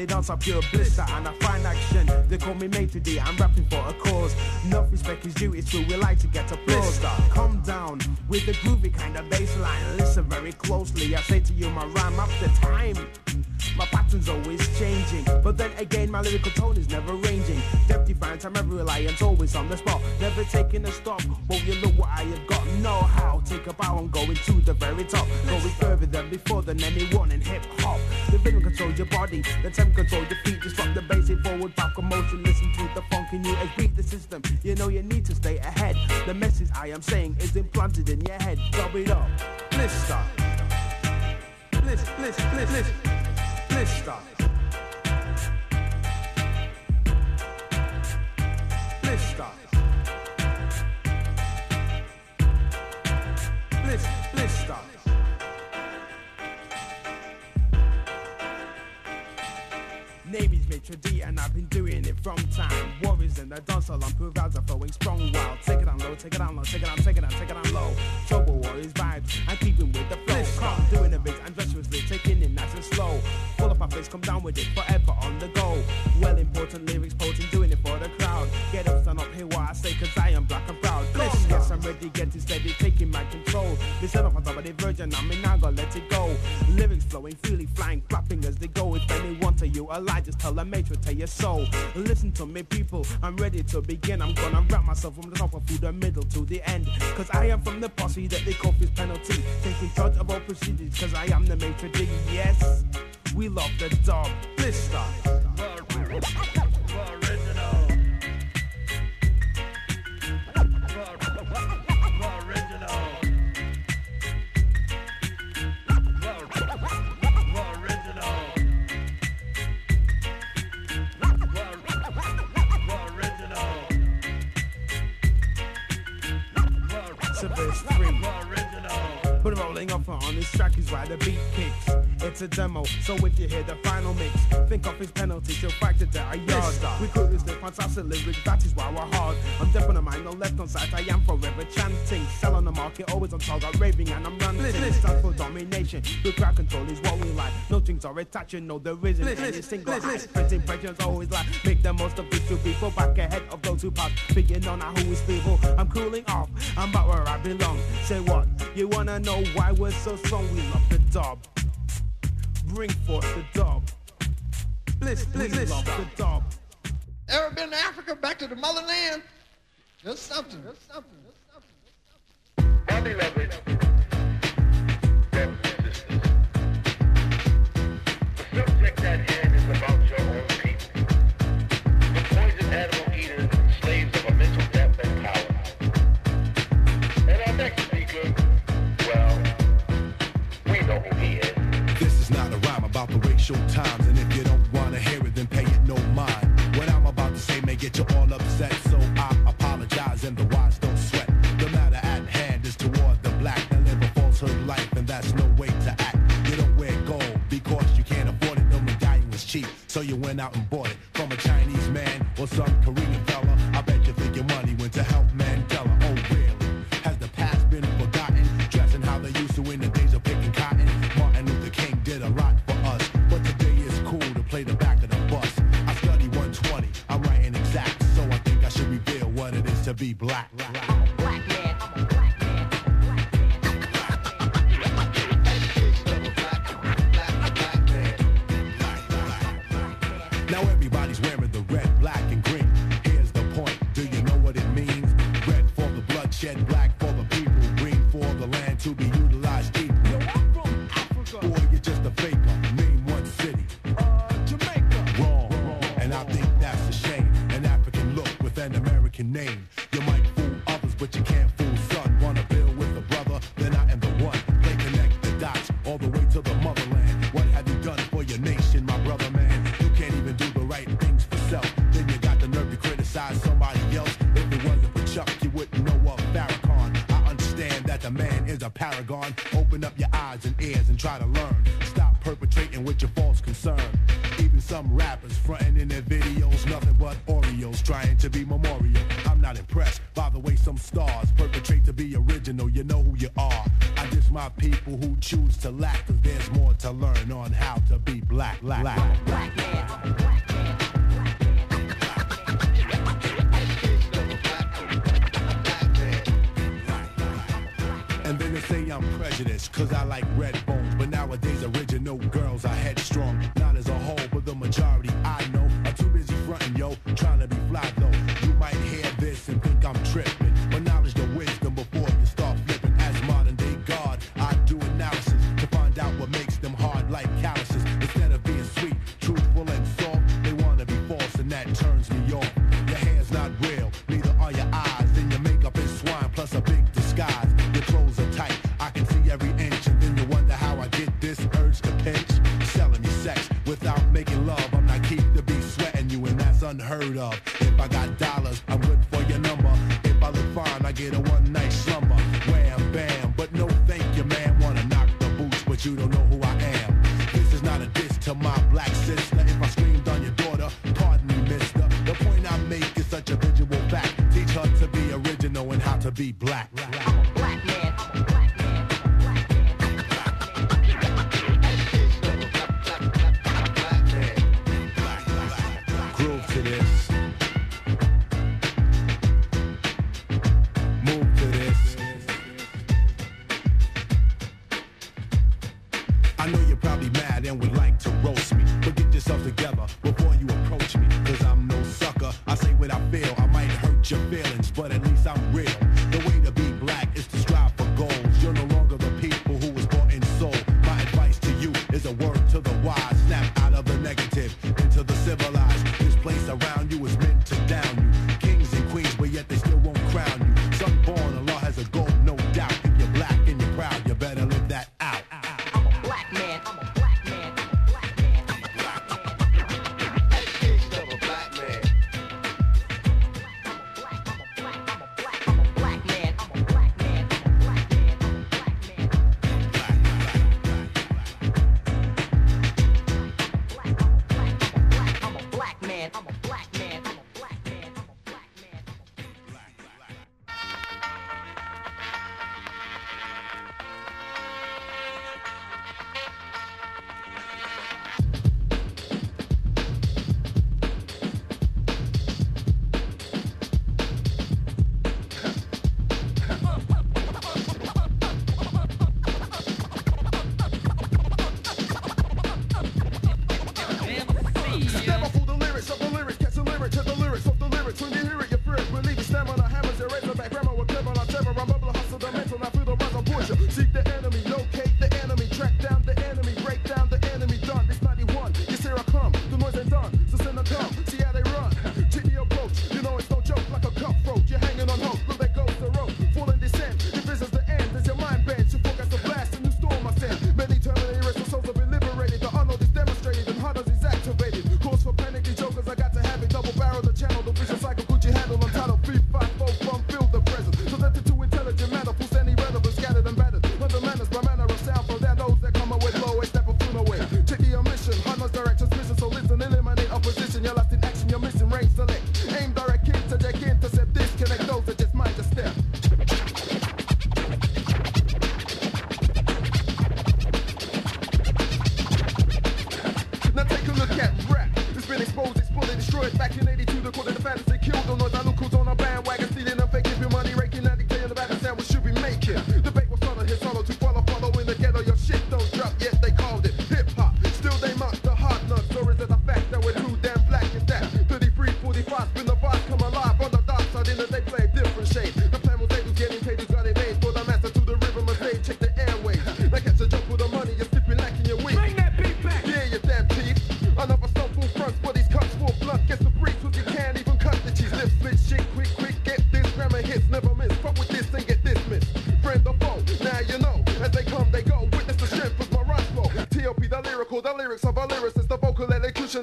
Comedy dance up pure blister and I find action. They call me mate today, I'm rapping for a cause. Enough respect is due, it's true, we like to get applause. Calm down with the groovy kind of bass line. Listen very closely, I say to you, my rhyme up the time. My pattern's always changing, but then again, my lyrical tone is never ranging. Depth defined, I'm ever reliant, always on the spot, never taking a stop. Won't you look what I have got? Know how? Take a bow and going to the very top, going further than before than anyone in hip hop. The rhythm controls your body, the tempo controls your feet. Drop the bass in forward, back motion. Listen to the funk in you as beat the system. You know you need to stay ahead. The message I am saying is implanted in your head. Dub it up, blister, bliss, bliss. Blister. Blister. From time. Warriors in the dance hall, I'm improviser flowing strong wild. Take it on low, take it on low, take it on, take it on, take it down low. Trouble worries vibes, I'm keeping with the flow. Calm, doing the bass androgynously, taking it nice and slow. Full up my face, come down with it, forever on the go. Well important lyrics, potent, doing it for the crowd. Get up, stand up, hear what I say, cause I am black and proud. Yes, yes, I'm ready, getting steady, taking my control. Listen up on top of the virgin, I'm in, now gonna let it go. Lyrics flowing, freely lie, just tell a to tell your soul. Listen to me, people, I'm ready to begin. I'm gonna wrap myself from the top through the middle to the end. Cause I am from the posse that they call his penalty. Taking charge of all procedures, cause I am the maitre d'. Yes, we love the dog. Blister. to It's a demo, so if you hear the final mix, think of his penalty, she'll factor that a yard. We could use the fantastic lyrics, that is why we're hard. I'm deaf on the mind, no left on sight, I am forever chanting. Sell on the market, always on target, raving, and I'm running. It stands for domination, the crowd control is what we like. No strings are attached. attaching, no there isn't any single. First impressions always like, make the most of these two people back ahead of those who pass. Speaking on who is feeble, I'm cooling off, I'm back where I belong. Say what? You wanna know why we're so strong? We love the dub. Bring forth the dub. Bliss, bliss, bliss, love the dub. Ever been to Africa, back to the motherland? That's something. That's something. That's something. My beloved brothers went out and bought it from a Chinese man or some Korean fella. I bet you think your money went to help Mandela. Oh really? Has the past been forgotten? Dressing how they used to in the days of picking cotton. Martin Luther King did a lot for us, but today it's cool to play the back of the bus. I study 120, I'm writing exact, so I think I should reveal what it is to be black. Now name.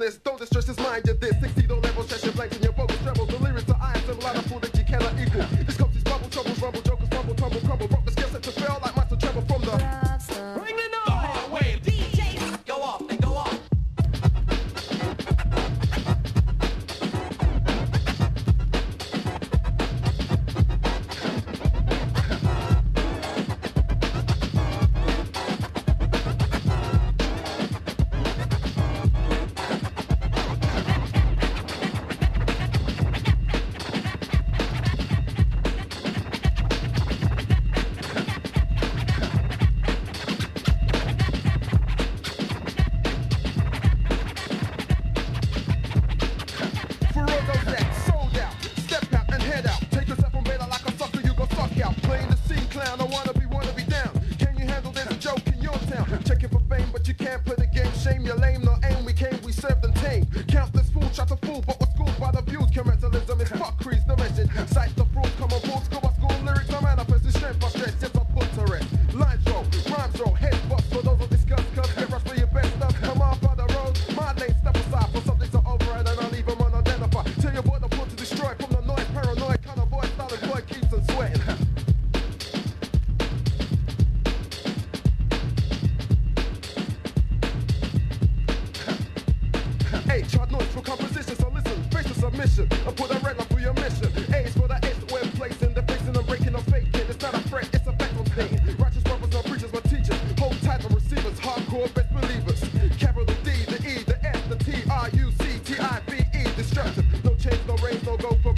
es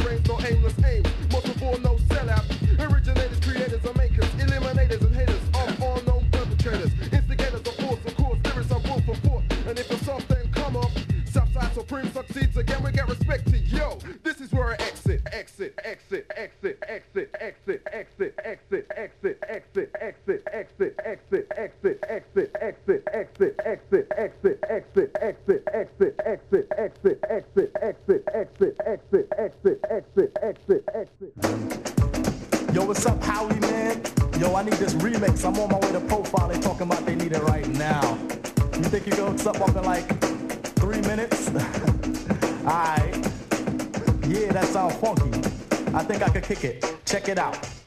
brains, no aimless aim. Multiple, no sellout. Originators, creators, or makers, eliminators, and haters of all known perpetrators. Instigators of force, of course, lyrics are bull for force. And if it's soft, then come off. Southside Supreme succeeds again, we get respect to yo. This is where I exit, exit, exit, exit, exit, Tchau!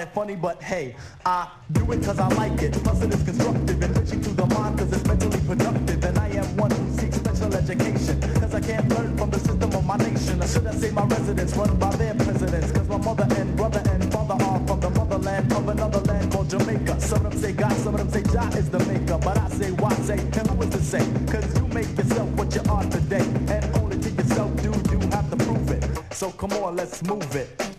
It funny, but hey, I do it cause I like it. Plus it is constructive, and enriching to the mind cause it's mentally productive, and I am one who seeks special education, cause I can't learn from the system of my nation. Or should I say my residents run by their presidents, cause my mother and brother and father are from the motherland of another land called Jamaica. Some of them say God, some of them say Jah is the maker, but I say why say, and who is to say? Cause you make yourself what you are today, and only to yourself do you have to prove it. So come on, let's move it.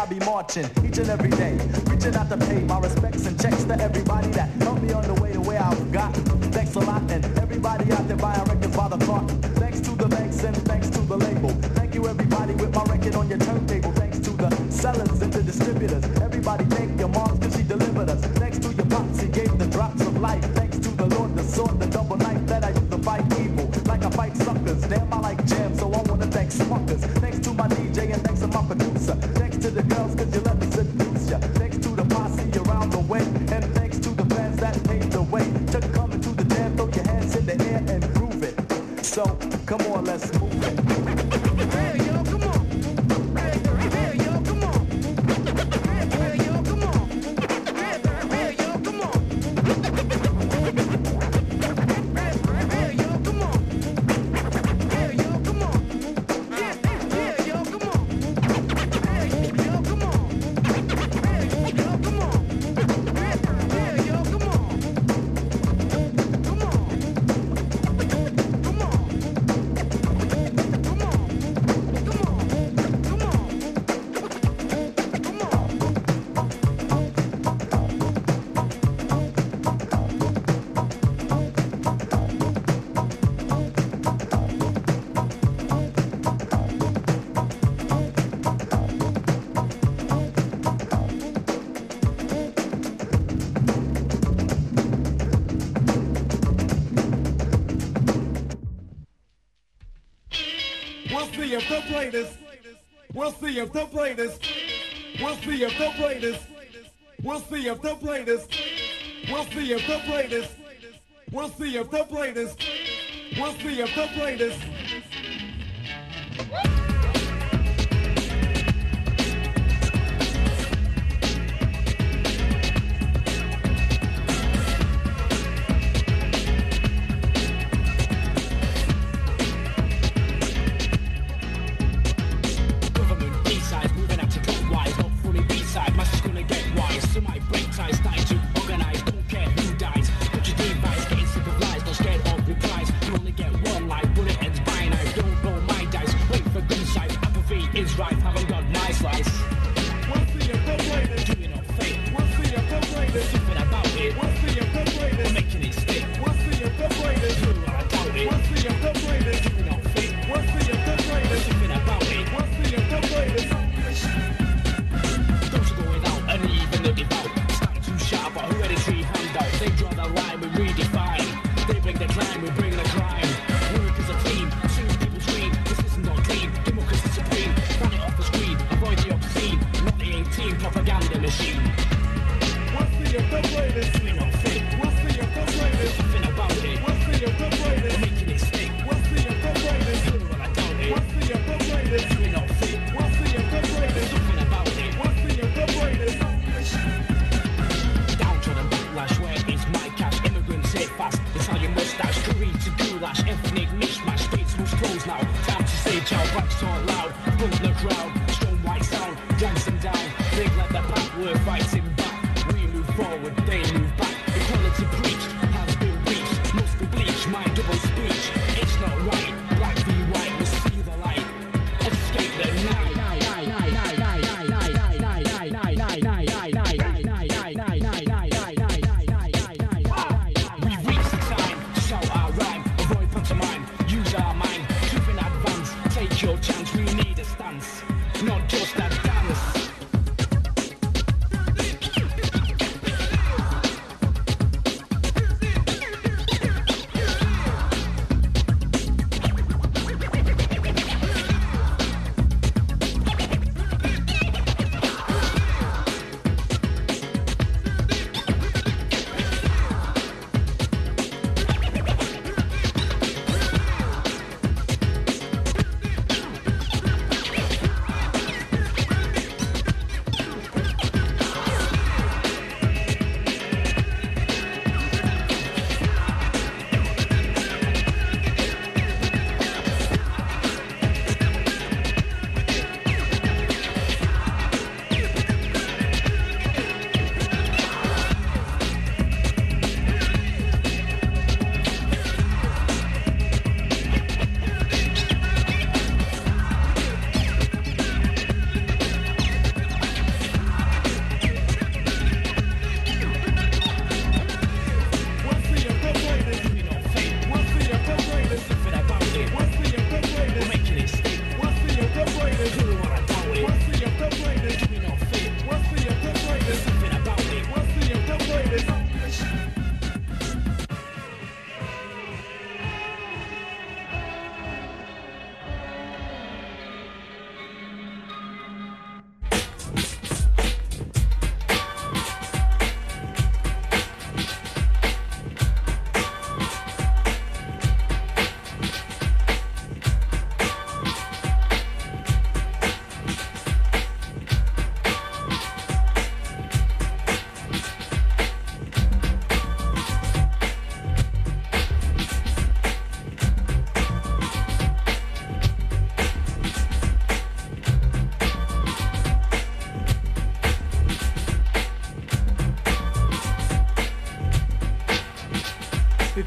I be marching. Each and every day, reaching out to pay my respects and checks to everybody that helped me on the way to where I've gotten. Thanks a lot, and everybody out there buying records by the carton. Thanks to the banks and thanks to the label. Thank you, everybody, with my record on your turntable. Thanks to the sellers and the distributors. Everybody, cause you let me seduce ya. Thanks to the posse around the way. And thanks to the fans that paved the way. To come the throw your hands in the air and prove it. So, come on, let's they'll play this. We'll see if they'll play this. We'll see if they'll play this. We'll see if they'll play this. We'll see if they'll play this. We'll see if they'll play this. We'll see if they'll play this.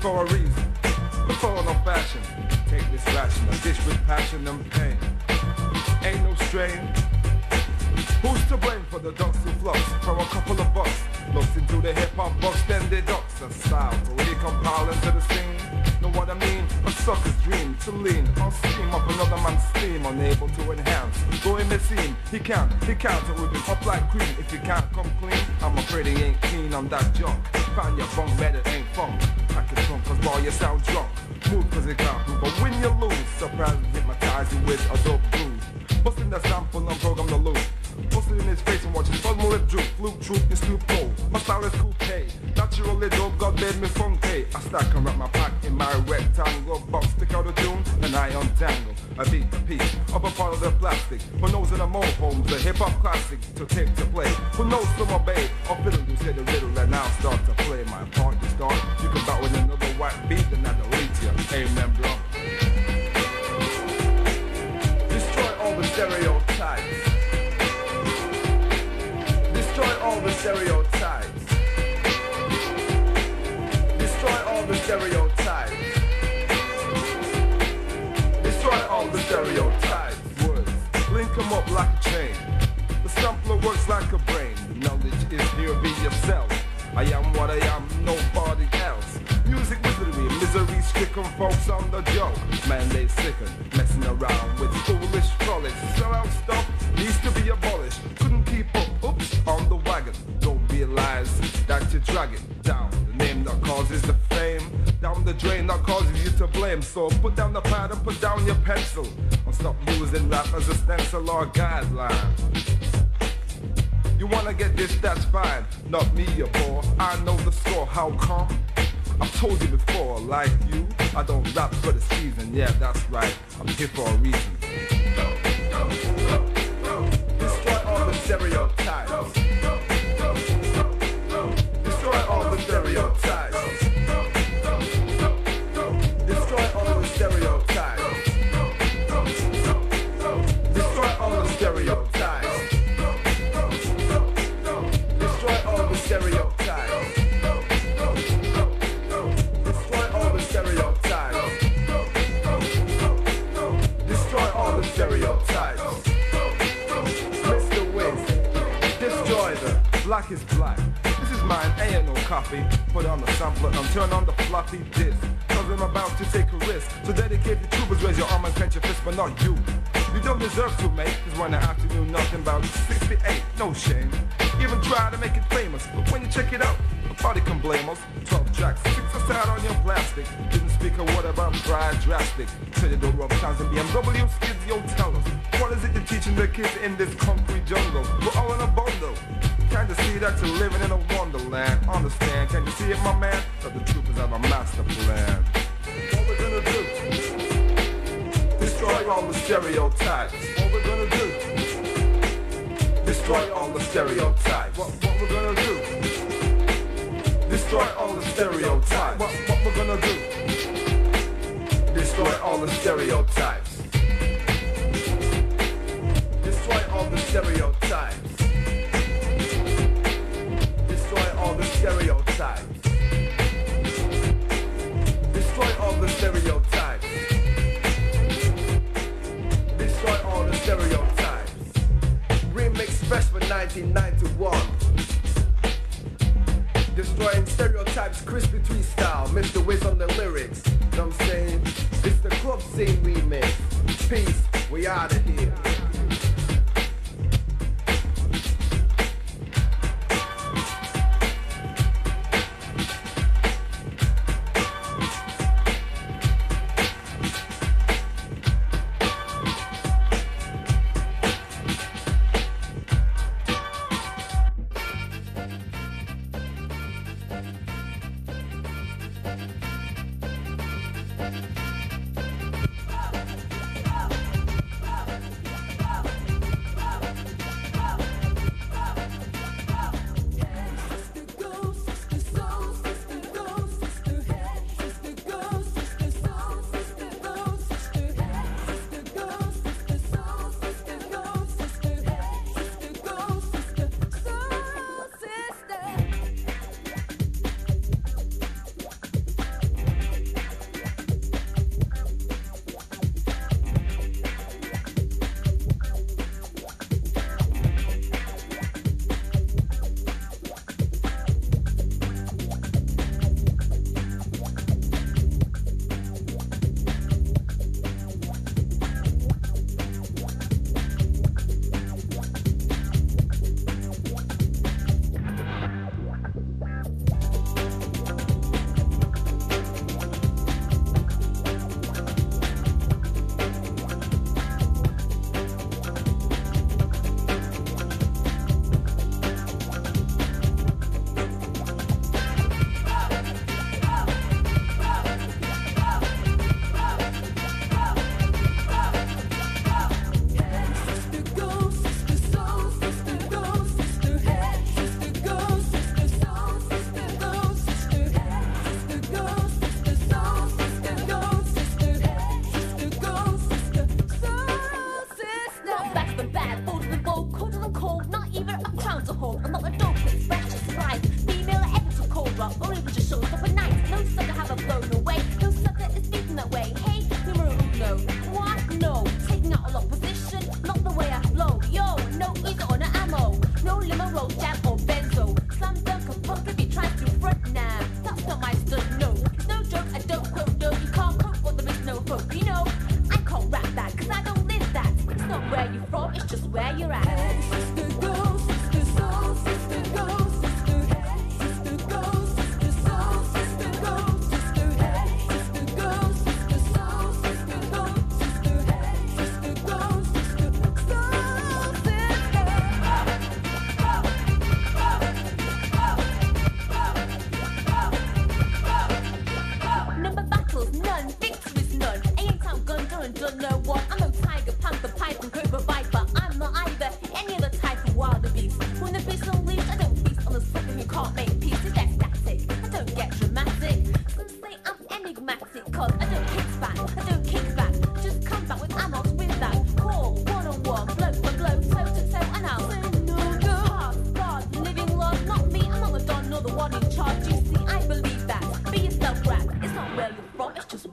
For a reason, before no fashion. Take this ration, a dish with passion and pain. Ain't no strain. Who's to blame for the ducks who flux from a couple of bucks? Looks into the hip hop box, then they ducks a style already compiling to the scene. Know what I mean? A sucker's dream to lean or steam up another man's steam, unable to enhance. Though it may seem he can't, he can't whip him up like cream. If he can't come clean, I'm afraid he ain't keen on that junk. Find your bunk better ain't funk. I can drunk cause boy you sound drunk. Move cause you can't move, but when you lose, surprise and hypnotize you with a dope groove. Busting the sample and program the loop. Busting in his face and watch his fun lip droop. Fluke troop is too cold. My style is coupe. Naturally dope, God made me funky. I stack and wrap my pack in my rectangle box. Stick out a tune and I untangle. I beat the piece of a part of the plastic. Who knows in the more homes, a hip hop classic to take to play. Who knows to obey or fiddle you say a little and I'll start to play my part to start. You can bout with another white beat and I delete you. Amen, bro. Destroy all the stereotypes. Destroy all the stereotypes. Destroy all the stereotypes. 'Em up like a chain. The sampler works like a brain. The knowledge is here, be yourself. I am what I am, nobody else. Music wizardry, misery stricken folks on the joke. Man, they sicken, messing around with foolish frolics. Out stuff needs to be abolished. Couldn't keep up, oops, on the wagon. Don't realize that you're dragging down the name that causes the fame. Down the drain that causes you to blame. So put down the pad and put down your pencil. And stop using rap as a stencil or guideline. You wanna get this, that's fine. Not me, your boy. I know the score. How come? I've told you before, like you, I don't rap for the season. Yeah, that's right. I'm here for a reason. Destroy all the stereotypes. Destroy all the stereotypes. Sampler and turn on the floppy disk. Cause I'm about to take a risk. So dedicate the troopers, raise your arm and clench your fist, but not you. You don't deserve to, mate, cause when to do nothing about 68, no shame. Even try to make it famous, but when you check it out, nobody can blame us. 12 tracks, six aside on your plastic. Didn't speak word about pride drastic. Said you don't rub and BMW skids, yo, tell us. What is it you're teaching the kids in this concrete jungle? We're all in a bundle. Can't you see that you're living in a wonderland? Understand? Can you see it, my man? That the troopers have a master plan. What we're gonna do? Destroy all the stereotypes. What we're gonna do? Destroy all the stereotypes. What, what we're gonna do? Destroy all the stereotypes. What, what we're gonna do? Destroy all the stereotypes. Destroy all the stereotypes. Destroy all the stereotypes. Destroy all the stereotypes. Destroy all the stereotypes. Remix fresh for 1991. Destroying stereotypes, crispy tweet style. Mr. Wiz on the lyrics. Know what I'm saying? The club scene we remix. Peace, we out of here.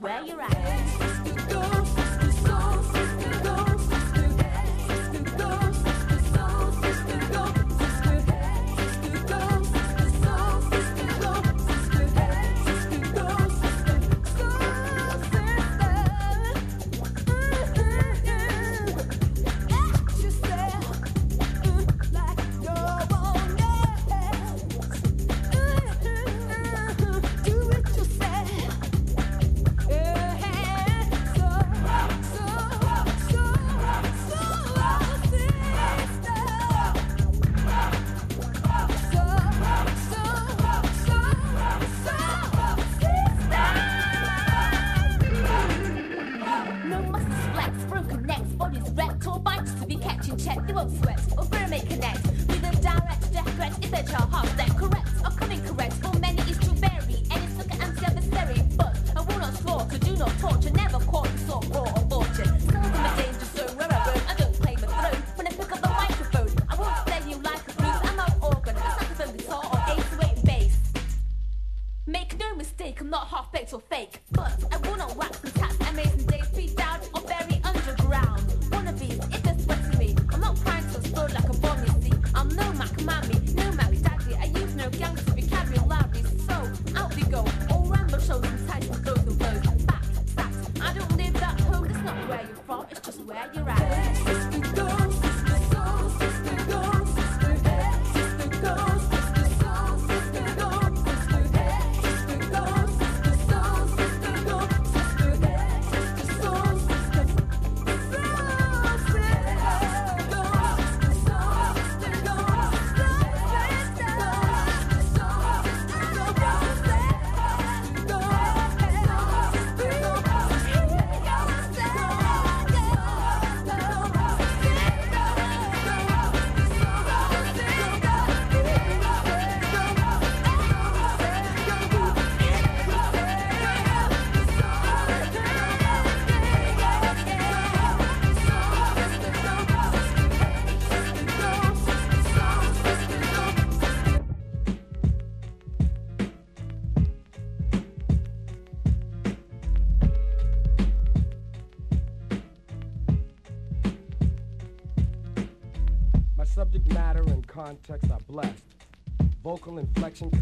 Where you're at.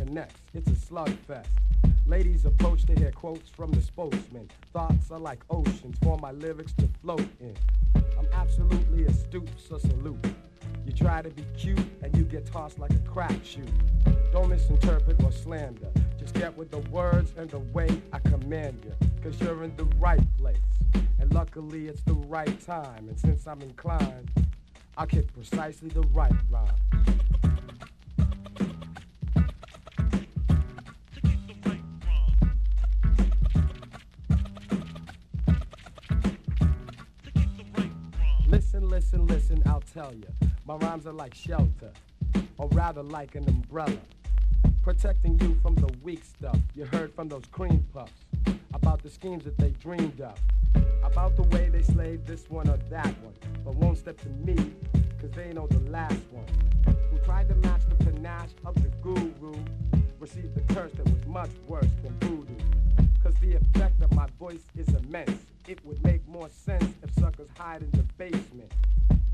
Connects. It's a slugfest. Ladies approach to hear quotes from the spokesman. Thoughts are like oceans for my lyrics to float in. I'm absolutely astute, so salute. You try to be cute and you get tossed like a crap shoot. Don't misinterpret or slander. Just get with the words and the way I command you. Cause you're in the right place. And luckily it's the right time. And since I'm inclined, I'll kick precisely the right rhyme. Tell you. My rhymes are like shelter, or rather like an umbrella. Protecting you from the weak stuff you heard from those cream puffs. About the schemes that they dreamed of. About the way they slaved this one or that one. But won't step to me, cause they know the last one. Who tried to match the panache of the guru. Received the curse that was much worse than voodoo. Cause the effect of my voice is immense. It would make more sense if suckers hide in the basement.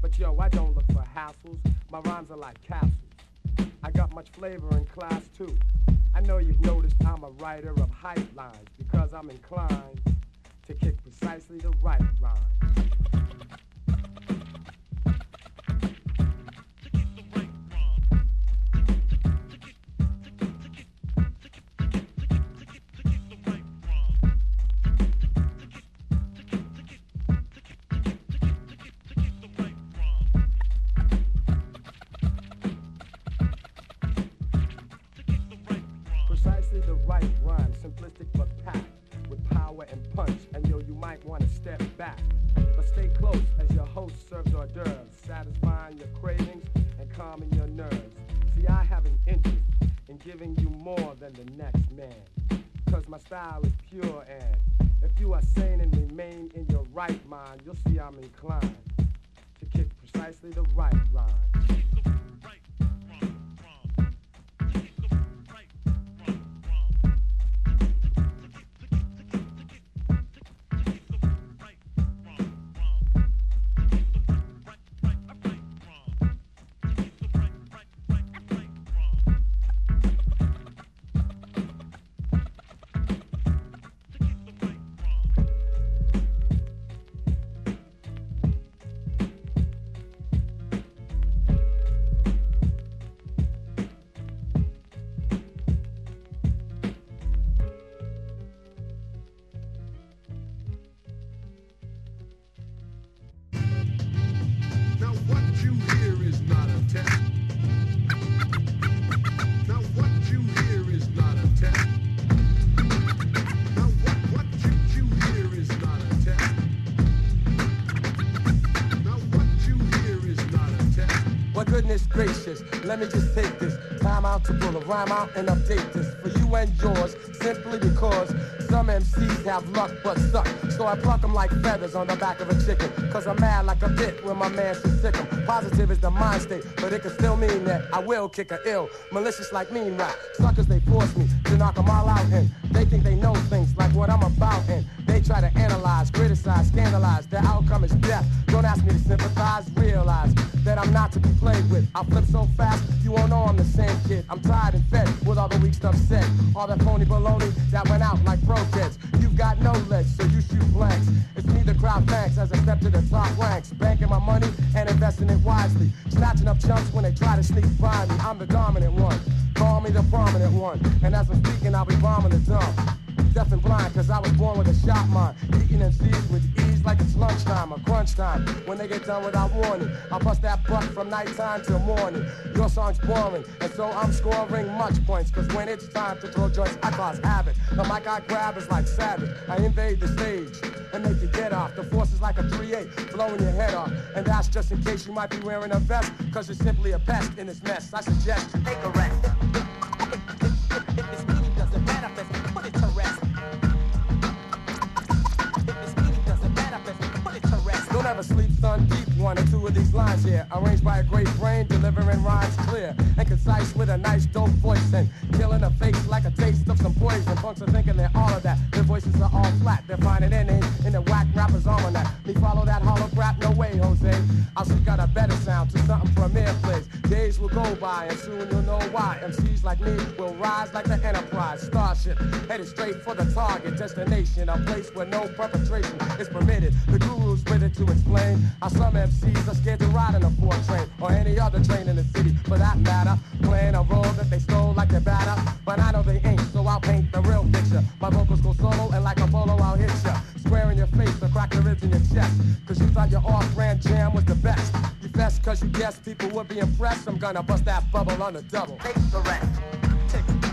But yo, I don't look for hassles. My rhymes are like capsules. I got much flavor in class too. I know you've noticed I'm a writer of hype lines because I'm inclined to kick precisely the right rhyme. Precisely the right rhyme, simplistic but packed with power and punch. And yo, you might want to step back, but stay close as your host serves hors d'oeuvres, satisfying your cravings and calming your nerves. See, I have an interest in giving you more than the next man, cause my style is pure and if you are sane and remain in your right mind, you'll see I'm inclined to kick precisely the right rhyme. Gracious, let me just take this time out to pull a rhyme out and update this for you and yours, simply because some MCs have luck but suck. So I pluck 'em like feathers on the back of a chicken. Cause I'm mad like a bit when my man should sick 'em. Positive is the mind state, but it can still mean that I will kick a ill. Malicious like mean rap. Suckers, they force me to knock 'em all out and they think they know things like what I'm about and they try to analyze, criticize, scandalize. The outcome is death. Don't ask me to sympathize, realize that I'm not to be played with. I flip so fast, you won't know I'm the same kid. I'm tired and fed with all the weak stuff said. All that phony baloney that went out like pro kids. You've got no legs, so you shoot blanks. It's me the crowd thanks as I step to the top ranks. Banking my money and investing it wisely. Snatching up chunks when they try to sneak by me. I'm the dominant one. Call me the prominent one. And as I'm speaking, I'll be bombing the dump. Deaf and blind, cause I was born with a shot mind. Eating MCs with ease like it's lunchtime or crunch time. When they get done without warning, I bust that butt from nighttime till morning. Your song's boring, and so I'm scoring much points. Cause when it's time to throw joints, I cause havoc. The mic I grab is like savage. I invade the stage and make you get off. The force is like a 3-8, blowing your head off. And that's just in case you might be wearing a vest, cause you're simply a pest in this mess. I suggest you take a rest. Don't sleep, son. Deep one or two of these lines here. Arranged by a great brain, delivering rhymes clear and concise with a nice dope voice and killing a face like a taste of some poison. Punks are thinking they're all of that. Their voices are all flat. They're finding their in the whack rapper's almanac. Me follow that hollow crap? No way, Jose. I'll seek out a better sound to something Premier plays. Days will go by and soon you'll know why. MCs like me will rise like the Enterprise starship, headed straight for the target destination, a place where no perpetration is permitted. The guru's written to explain how some MCs are scared to ride in a four train or any other train in the city, for that matter. Playing a role that they stole like they're batter, but I know they ain't, so I'll paint the real picture. My vocals go solo and like a bolo, I'll hit ya. Square in your face or crack the ribs in your chest. Cause you thought your off-brand jam was the best. You best cause you guessed people would be impressed. I'm gonna bust that bubble on the double. Take the rest. Take,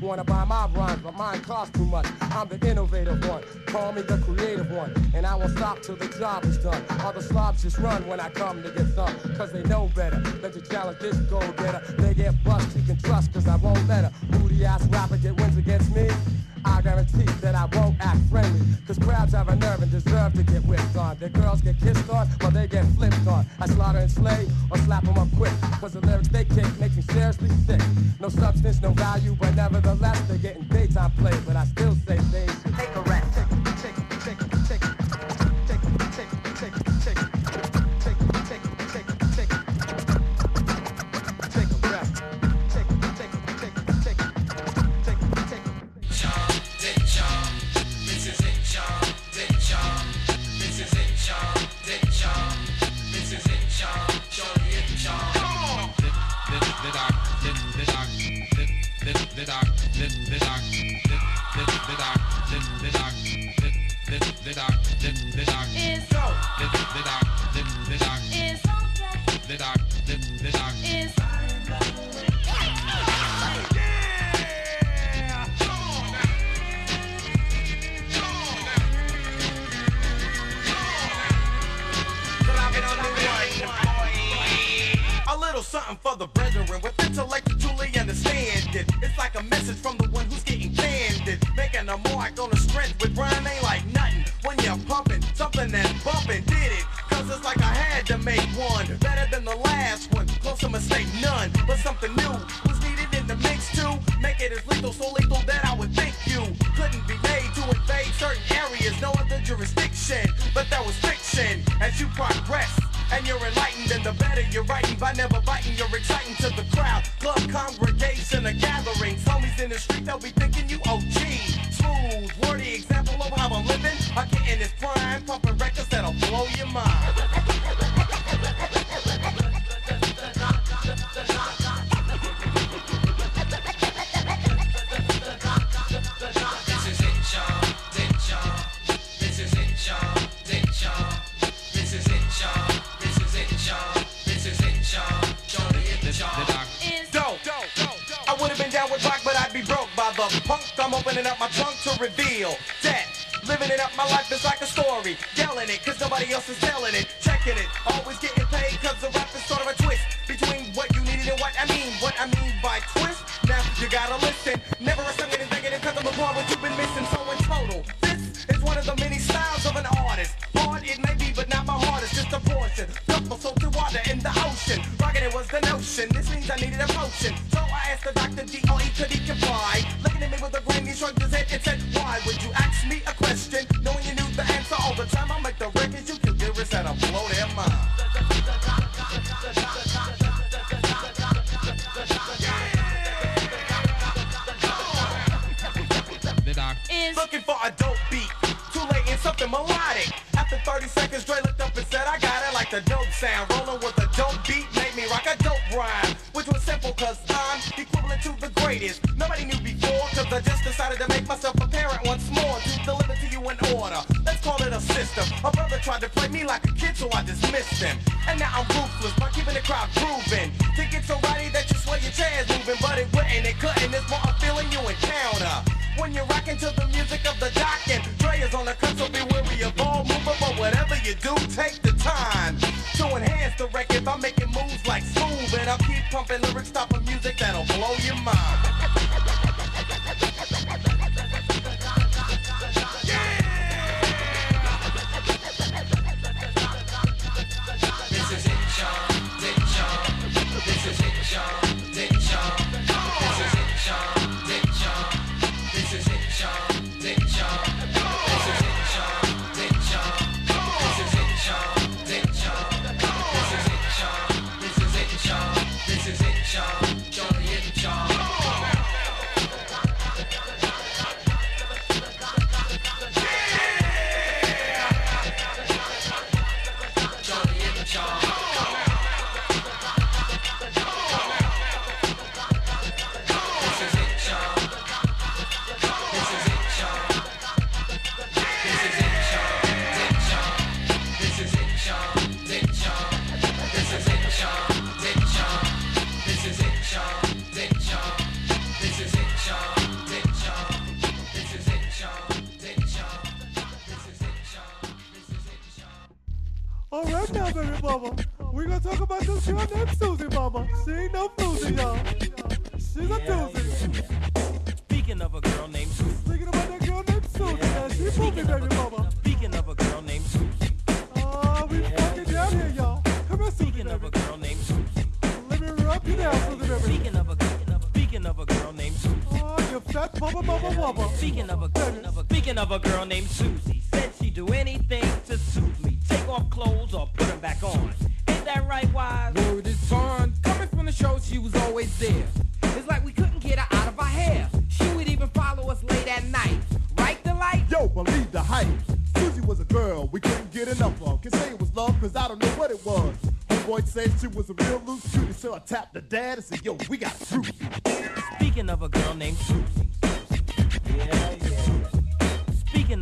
Wanna buy my rhymes, but mine cost too much. I'm the innovative one, call me the creative one. And I won't stop till the job is done. All the slobs just run when I come to get some. Cause they know better Let to challenge this go-getter. They get bust, you can trust, cause I won't let a booty ass rapper get wins against me. I guarantee that I won't act friendly. Cause crowds have a nerve and deserve to get whipped on. Their girls get kissed on while they get flipped on. I slaughter and slay or slap them up quick. Cause the lyrics they kick make me seriously sick. No substance, no value, but nevertheless they're getting daytime play. But I still say they should take a rest. the better you're writing, If I never bite sound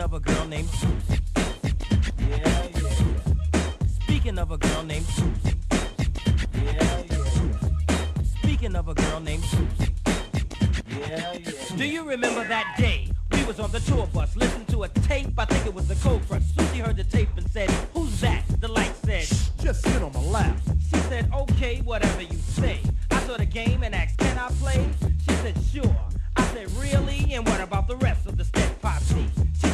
of a girl named Susan. Yeah, yeah. Speaking of a girl named Susan. Yeah, yeah. Speaking of a girl named Susan. Yeah, yeah. Do you remember that day? We was on the tour bus, listening to a tape. I think it was the Cold Crush. Susie heard the tape and said, "Who's that?" The light said, Shh, "Just sit on my lap." She said, "Okay, whatever you say." I saw the game and asked, "Can I play?" She said, "Sure." I said, "Really?" And what about the rest of the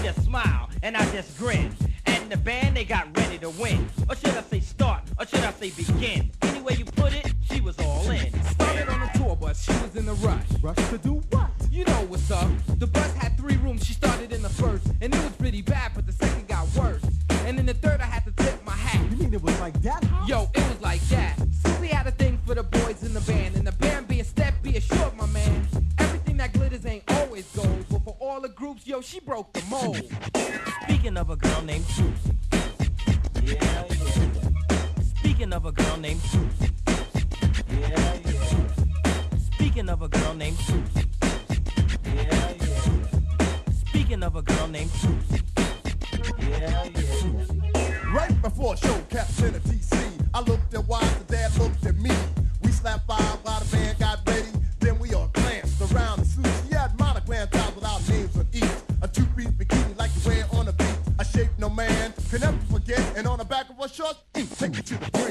just smile and I just grin. And the band, they got ready to win. Or should I say start, or should I say begin? Any way you put it, she was all in. Started on a tour bus, she was in a rush. Rush to do what? You know what's up. The bus had three rooms, she started in the first. And it was pretty bad, but the second got worse. And in the third, I had to tip my hat. You mean it was like that? Huh? Yo, it was like that. she broke the mold. Speaking of a girl named Susie. Yeah, yeah. Speaking of a girl named Susie. Yeah, yeah. Speaking of a girl named Susie. Yeah, yeah. Speaking of a girl named Susie. Yeah, yeah. Right before show caps in a DC. I looked at why short, mm,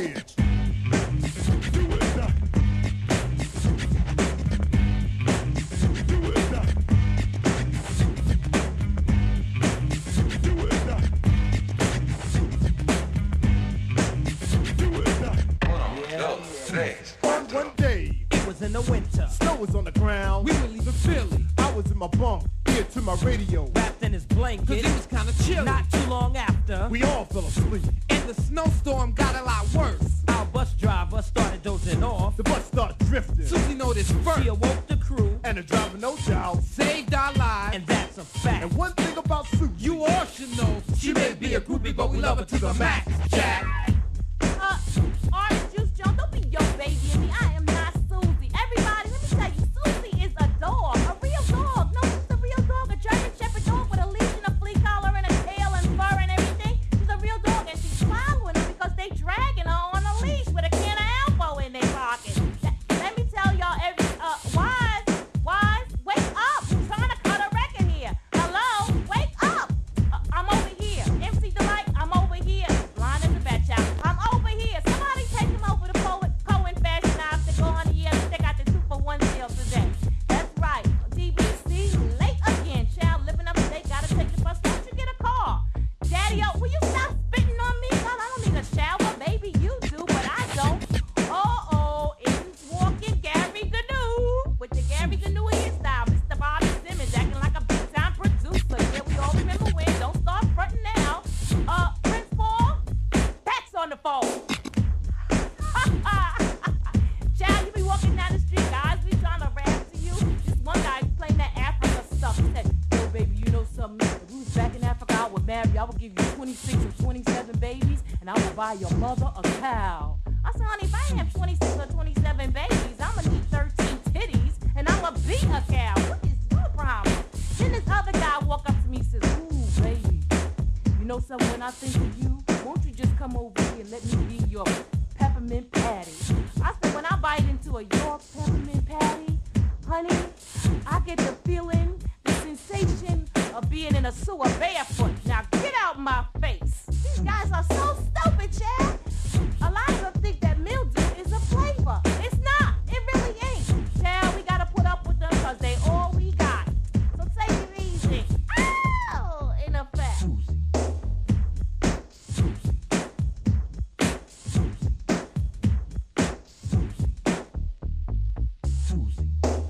buy your mother